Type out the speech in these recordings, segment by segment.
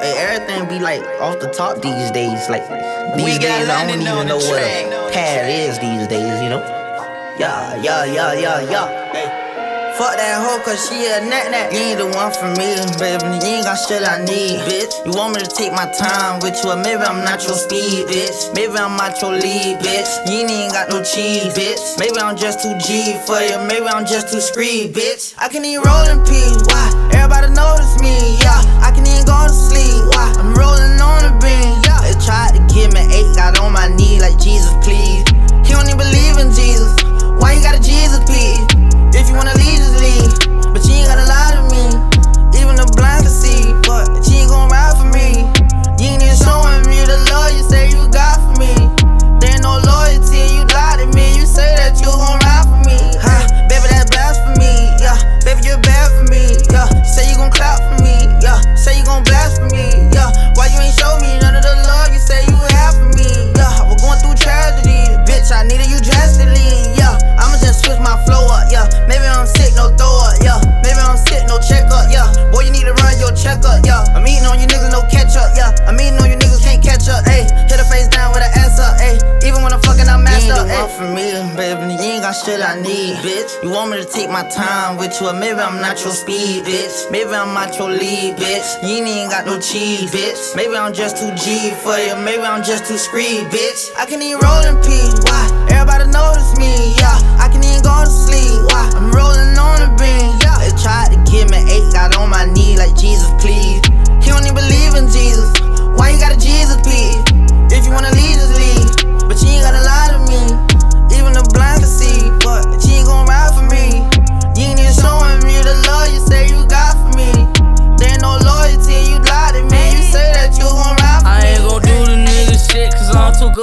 Hey, everything be like off the top these days. Like these We days, I don't even know what a pad is these days. You know? Yeah, yeah, yeah, yeah, yeah. Fuck that hoe, cause she a nat nat. You ain't the one for me, baby. You ain't got shit I need, bitch. You want me to take my time with you, or maybe I'm not your speed, bitch. Maybe I'm not your lead, bitch. You ain't got no cheese, bitch. Maybe I'm just too G for you, maybe I'm just too screed, bitch. I can even roll in peace, why? Everybody notice me, yeah. I can even go to sleep, why? I'm rolling on the beam, shit I need, bitch. You want me to take my time with you, or maybe I'm not your speed, bitch. Maybe I'm not your lead, bitch. You ain't got no cheese, bitch. Maybe I'm just too G for you, maybe I'm just too screed, bitch. I can even roll in peace, why? Everybody notice me, yeah. I can even go to sleep,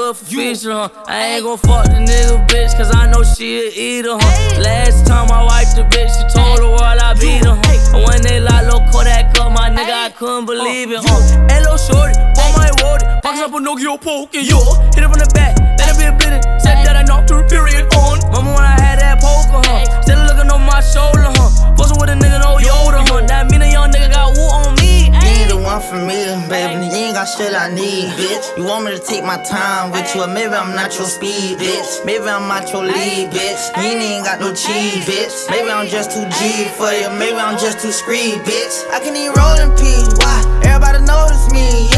good for fish, huh? I ain't gon' fuck the nigga bitch cause I know she a eater, huh? Last time I wiped the bitch, she told the world I beat her, huh? And when they lock low Kodak up, my nigga, I couldn't believe it, huh? Hello, shorty, bought my word, pockets uh-huh. up a Nokia poke, and yo, hit it from the back, shit I need, bitch. You want me to take my time with you, or maybe I'm not your speed, bitch. Maybe I'm not your lead, bitch. You ain't got no cheese, bitch. Maybe I'm just too G for you, maybe I'm just too screed, bitch. I can even roll in why? Everybody notice me,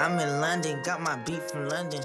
I'm in London, got my beat from London.